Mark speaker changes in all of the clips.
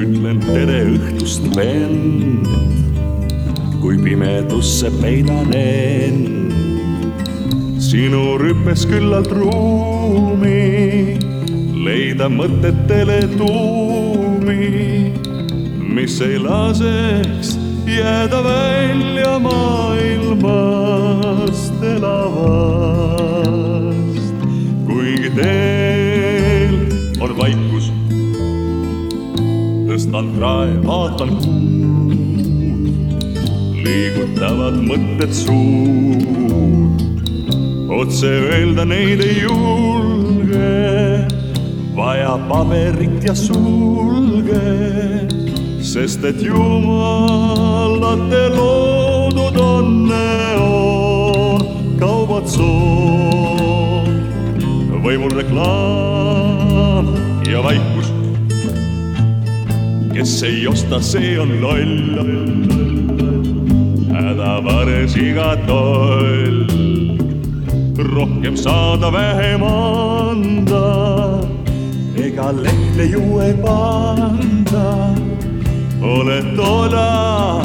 Speaker 1: tere õhtust, vend. kui pimedusse peidan end, sinu rüpes küllalt ruumi, leida mõtetele tuumi, mis ei laseks jääda välja maailmast tõstan krae, vaatan kuud, liigutavad mõtted suud. otse öelda neid ei julge, vaja paberit ja sulge sest et jumalate loodud onneoon kaubad soov, võimul reklaam ja vaikus. Kes ei osta, see on loll, hädavares iga toll, rohkem saada, vähem anda, ega lehte ju ei panda ole toda,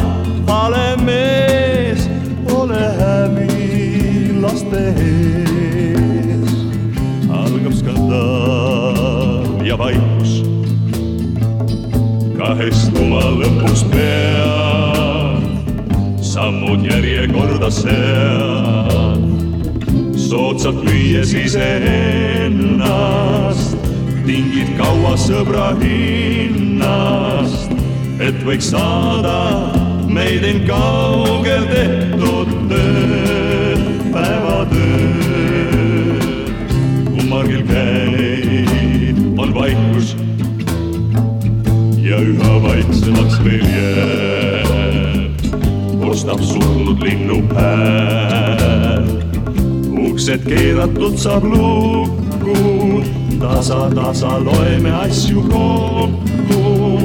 Speaker 1: ole mees, ole häbi laste ees. algab skandaal ja vaikus. Kahestuma lõpuks pead, sammud järjekorda sead, soodsalt müües iseennast, tingid kaua sõbra hinnast. Et võiks saada meid end kaugel tehtud tööd, päevatööd. kummalgi käib, ja üha vaiksemaks veel jääb, kostab surnud linnupääl. uksed keeratud saab lukku, tasa-tasa loeme asju kokku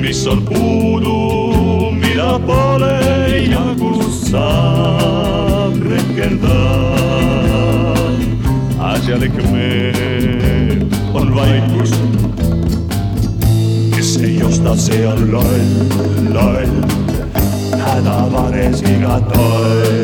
Speaker 1: mis on puudu, mida pole ja kus saab rehkendada. asjalik meel on vaikus. Kes ei osta, see on loll, loll, hädavares iga toll